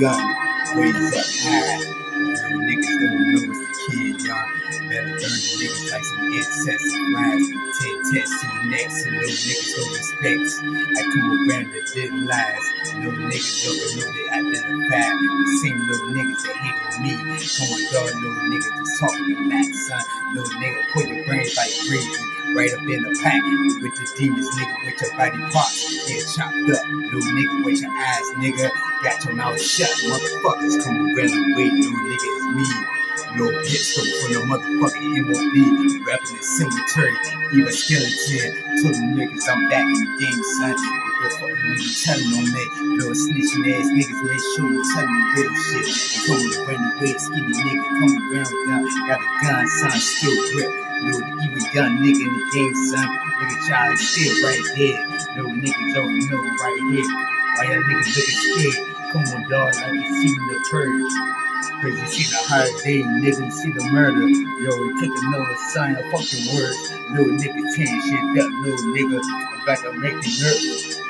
gun, raised up high. You niggas don't know kid, y'all. Better turn the niggas like some incest flies. Ten tests to your necks, and little niggas don't respect. I come around the dead lies. No niggas don't know they identify. The same little niggas that hate on me. Come on, dog, little niggas that's talking a lot, son. Little nigga, put your brains like crazy. Right up in the pack with the demons, nigga, with your body parts. Get chopped up, little nigga, with your eyes, nigga. Got your mouth shut, motherfuckers come around the way, little nigga, it's me. Little pistol from the motherfucking MOB, rapping the cemetery, evil skeleton. To them niggas, I'm back in the game, son. What the fuck telling on me? Little snitching ass niggas, make sure you tell me real shit. They come with a brand new way, skinny nigga, come around gun, got a gun, son, still grip. Little even young nigga in the game, son. Nigga child is still right there. Little niggas don't know right here. Why y'all niggas looking scared? Come on, dog, like you seen the purge. Cause you see the hard day, nigga, you see the murder. Yo, we take another sign of fucking words. Little nigga tearing shit up, little nigga. I'm about to make it.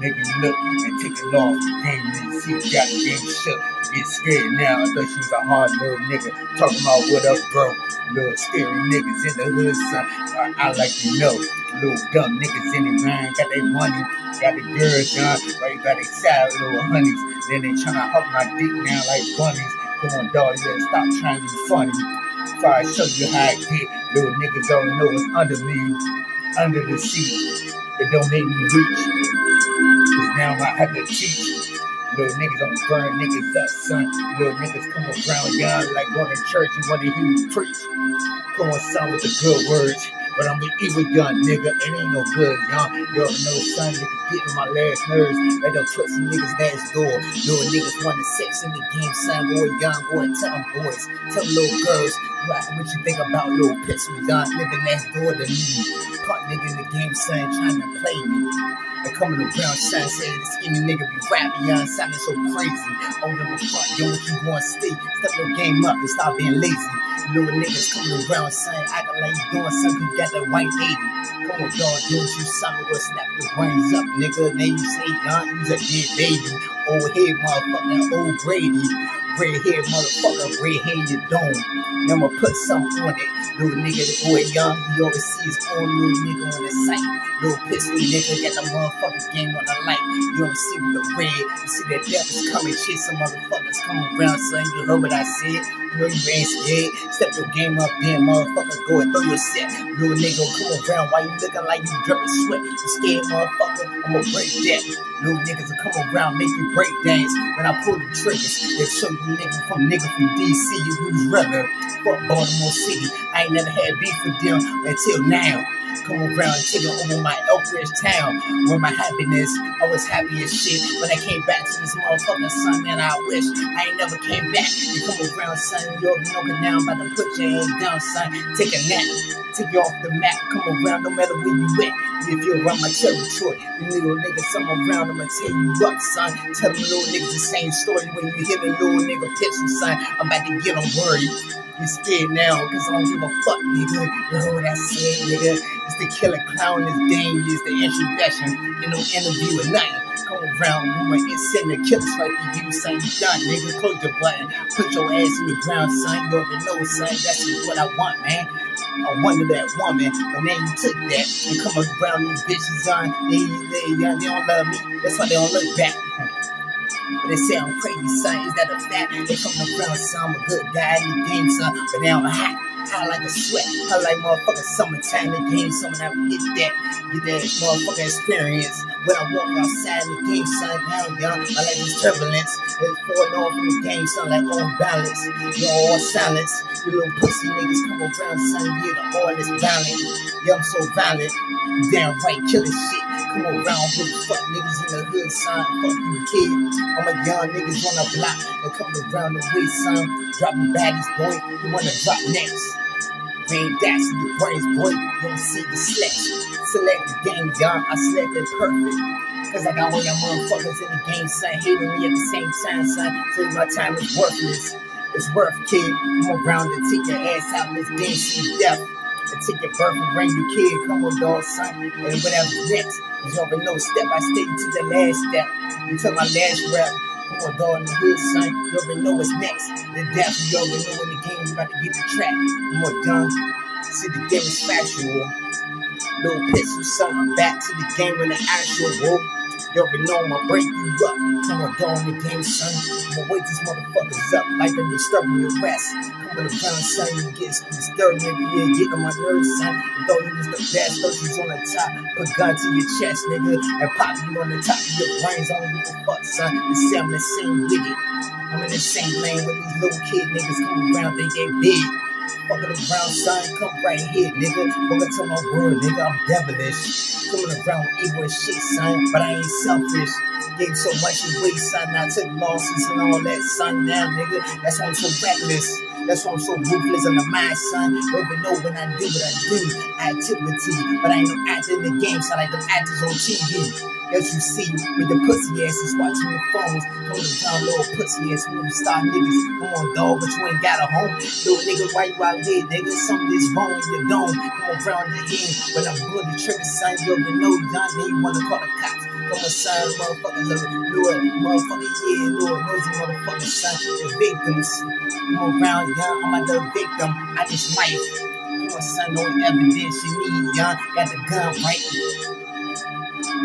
Make it look and take it off. Damn, nigga, see, got game shook. Get scared now. I thought she was a hard little nigga. Talking about what up, bro. Little scary niggas in the hood, son. I, I like to know. Little dumb niggas in the mind. Got their money. Got the girls, John. Right by their side, little honeys. Then they tryna hug my dick now like bunnies. Come on, dog, you better stop trying to be funny. If I show you how I get, little niggas don't know what's under me, under the seat. It don't make me reach. Cause now I have to teach. Little niggas, I'm burn niggas up, son. Little niggas come around young like going to church and wanna hear you preach. On, son, with the good words. But I'm an evil young nigga, it ain't no good, young. You already know, son, nigga getting my last nerves. Like them pussy niggas next door. Little niggas wanting sex in the game, son. Boy, young boy, tell them boys, tell them little girls. What, what you think about little pistol, young living next door to me? Punk nigga in the game, son, trying to play me. And coming around, son, saying the skinny nigga be rapping, young, sounding so crazy. Oh, the fuck, yo, what you going to stay? Step your game up and stop being lazy. Little niggas coming around, son, acting like you doing something, got that white lady. Come on, dog, doing you something, go snap your brains up, nigga. Then you say, young, you's a dead baby. Old head motherfucker, old Brady. Red hair motherfucker, red hair in your dome. I'ma put something on it. Little nigga, the boy young, he always see his own little nigga on the sight. Little pistol nigga, got the motherfucking game on the light. You don't see with the red. You see death is coming, chasing motherfuckers coming around, son. You heard what I said. You know you ain't scared. Step your game up, then motherfucker, go and throw your set. Little nigga, come around while you looking like you dripping sweat. You scared, motherfucker? I'ma break that. Little niggas will come around, make you break dance. When I pull the triggers, they show you nigga from nigga from DC, you who's rather. Fuck Baltimore City. I ain't never had beef with them until now. Come around take over my Elkridge town. Where my happiness, I was happy as shit. When I came back to this motherfucking son, man, I wish I ain't never came back. You come around, son, know now. I'm about to put your ass down, son. Take a nap. Take you off the map, come around no matter where you at. If you're around my territory, you little niggas, I'm around, I'ma tear you up, son. Tell them little niggas the same story when you hear the little nigga pistol, son. I'm about to get them worried. You scared now, cause I don't give a fuck, nigga. You know what I said, nigga? It's the killer clown, game is the introduction. You know, interview or nothing. Come around, it's sitting the killers like you do, son. You done, nigga. Close your button. Put your ass in the ground, son. You already know, son. That's just what I want, man. I wanted that woman, but then you took that and come around these bitches on. They, they, they, they don't love me. That's why they don't look back. But they say I'm crazy, son. Is that a fact? They come around, son. I'm a good guy in the game, son. But now I'm hot. Hot like a sweat. Hot like motherfucking summertime in the game. Someone that will get that, get that motherfucking experience. When I walk outside in the game, son, now young. I like this turbulence. It's falling off in the game, son, like on balance. You're all silence. You little pussy niggas come around, son. Yeah, the is violent. Yeah, I'm so violent. Damn right, killing shit. Come around with fuck niggas the hood, sign, Fuck you, kid. I'm a young niggas on the block that come around the way, son. Dropping baddies, boy. You wanna drop next? Rain dash in your brains, boy. You don't see the slacks. Select the game, y'all. I selected perfect. Cause I got all y'all motherfuckers in the game, son. Hating me at the same time, son. So my time is worthless. It's worth, kid. Come around and take your ass out in this game, see death. And take your birth and bring your kid. Come on, dog, son. And whatever's next. Cause you already know step by step to the last step. Until my last rep. Come on, dog, in the hood, son. You already know what's next. The death, you already know when the game's about to get the track. Come on, done. See, the game is factual. Little pistol, son. Back to the game when the actual war. You already know I'ma break you up. Come on, dog, in the game, son. I'ma wake these motherfuckers up like they're disturbing your rest. Coming around, son, you get disturbed every year, get on my nerves, son. And though you was the best, was on the top. Put gun to your chest, nigga, and pop you on the top of your brains. I don't give a fuck, son. You see, I'm the same with it. I'm in the same lane with these little kid niggas coming around, they get big. Fucking around, son, come right here, nigga. Welcome to my world, nigga. I'm devilish. Coming around evil shit, son, but I ain't selfish. Gave so much away, son. I took losses and all that, son. Now, nigga, that's why I'm so reckless. That's why I'm so ruthless on the mind, son. Even know when I do what I do. Activity, but I ain't no actor in the game, so I like them actors on TV. As you see, with the pussy asses watching your phones, coming around little pussy ass movie star niggas. Come on, dog, but you ain't got a home. Little nigga, why you out there, nigga? Something's wrong in your dome. Come around the end when I'm pulling the trigger, son. You already know, John, then you wanna call the cops. Come on, son, motherfuckers, uh, Lord, motherfucker, yeah, Lord, nosy motherfuckers, son. The victims. Come on, around, young, I'm not the victim. I just life. Come on, son, no evidence you need, young. Got the gun right.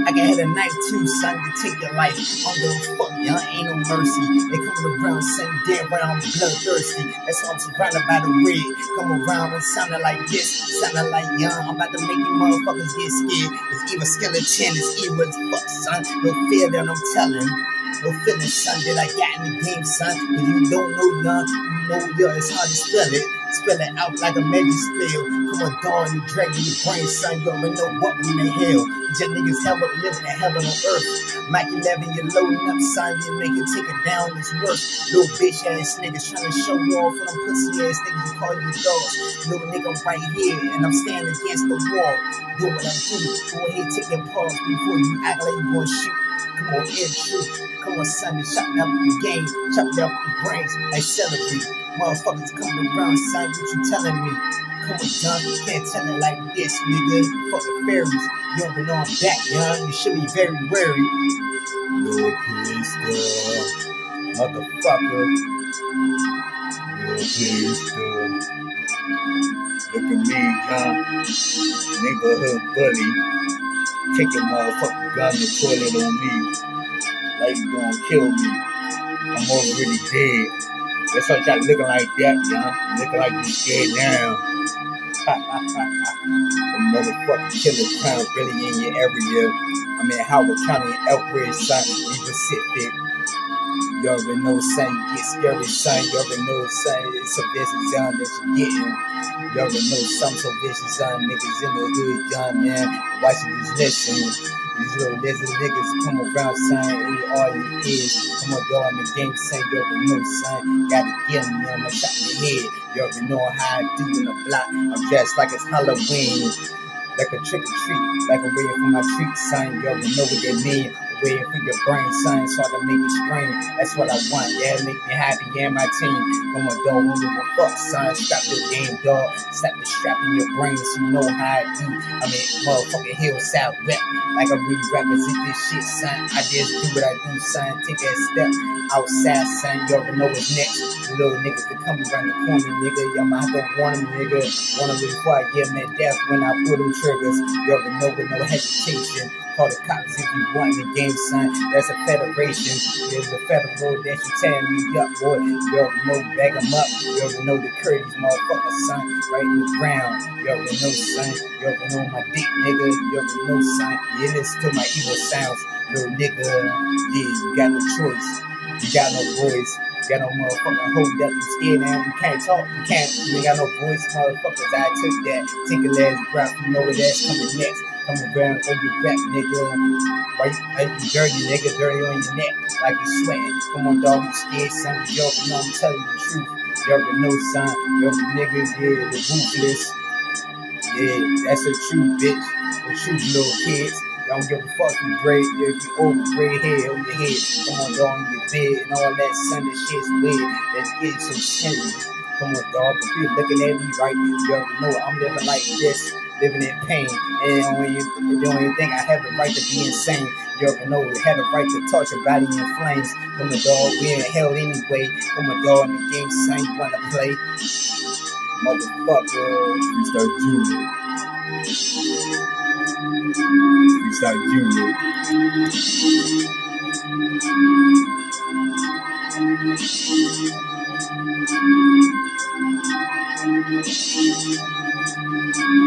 I can hit a knife too, son, to take your life. I don't give a fuck, y'all ain't no mercy. They coming around saying right, I'm bloodthirsty. That's why I'm surrounded by the red. Come around and sounding like this, sounding like young. I'm about to make you motherfuckers get scared. It's evil skeleton, it's evil fuck, son. No fear that I'm telling. No feeling, son, that I got in the game, son. Cause you don't know, young. You know, young, it's hard to spell it. Spell it out like a magic spell. Come on, dawn, you dragging your brain, son. You already know what we in hell. Just niggas hell up living in heaven on earth. Mike 11, you're loading up, son. You make it take it down, it's worse. Little bitch ass niggas trying to show off for them pussy ass niggas who call you dogs. Little nigga right here, and I'm standing against the wall. Do what I do. Go ahead, take your pause before you act like you gonna shoot. Come on, air truth. Come on, son, and chop up the game, chop up the brains, like celebrate. Motherfuckers coming around, son, what you telling me? Come on, John, you can't tell it like this, nigga. You fucking fairies. You don't know I'm back, young. You should be very wary. Little pistol, motherfucker. Little pistol. Look at me, John. Neighborhood bully. Take your motherfucking gun and it on me. Like you gonna kill me. I'm already dead. That's why y'all looking like that, y'all. Looking like you scared now. the motherfucking killer crown really in your area. I'm in Howard County, Elkridge, son. Be Pacific. You already know, son, you get scary, son. You already know, son, it's a vicious young that you're getting. You already know some so vicious young niggas in the hood, young man. Watching these lessons. These little lizard niggas come around, son, and all you is. Come on, dog, in the game, son, you already know, son. Gotta get him, know, I'm shot in the head. You already know how I do in the block. I'm dressed like it's Halloween. Like a trick or treat, like I'm waiting for my treat, son. You already know what they mean. Waiting for your brain, son, so I can make it scream. That's what I want, yeah, make me happy, yeah, my team. Come on, dog, don't give a fuck, son. Stop your game, dog. Stop the strap in your brain so you know how I do. I mean, motherfucking hillside rep, like I really represent this shit, son. I just do what I do, son. Take that step outside, son. You already know what's next. Little niggas that come around the corner, nigga. Y'all might have to warn them, nigga. Warn them before give them that death when I pull them triggers. You already know with no hesitation. Call the cops if you want the game, son. That's a federation. There's a federal that you tearing me up, boy. You already know, bag them up. You already know the Curtis, motherfucker, son. Right in the ground. You already know, son. You already know my dick, nigga. You already know, son. You listen to my evil sounds, little nigga. Yeah, you got no choice. You got no voice. You got no motherfucking hold up. You scared now. You can't talk. You can't. You ain't got no voice, motherfuckers. I took that. Take a last breath. You know where that's coming next. Come around on your back, nigga. You, why you dirty, nigga? Dirty on your neck, like you sweating. Come on, dog, you scared, son. You know I'm telling the truth. You already know, son. You niggas, yeah, the ruthless. Yeah, that's the truth, bitch. The truth, little kids. Y'all don't give a fuck you gray, if you old gray hair on your head. Come on, dog, in your bed and all that Sunday shit's weird. Let's get some skinny. Come on, dog. If you're looking at me right, you already know I'm living like this, living in pain. And the only, the only thing I have the right to be insane. You already know we had the right to touch your body in flames. Come on, dog. We in hell anyway. Come on, dog. In the game, you wanna play? Motherfucker. Freestyle Junior. Freestyle Junior. Thank